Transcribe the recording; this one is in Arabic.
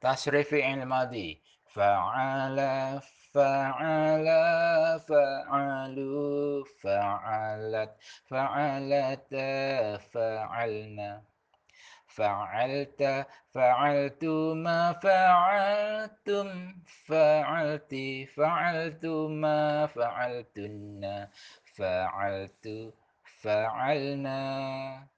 تصريف فعل فعل فعل فعلوا فعلت فعلت فعلنا. فعلت فعلتما فعلتم فعلت فعلتما فعلتن فعلت فعلنا.